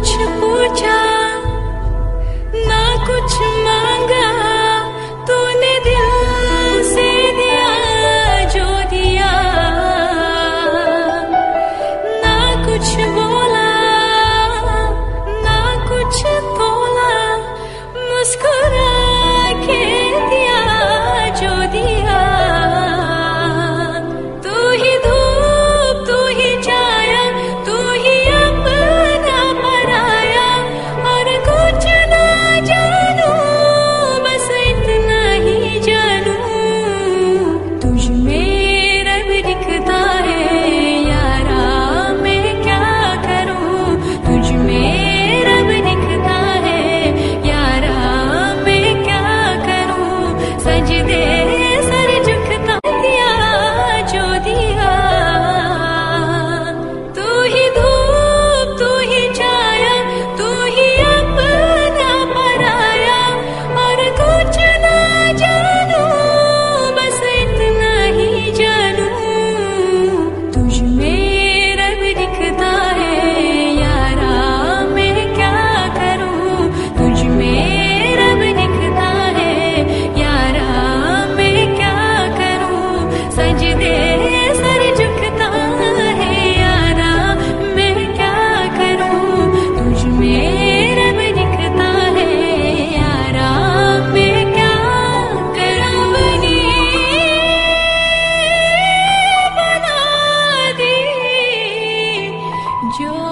much. your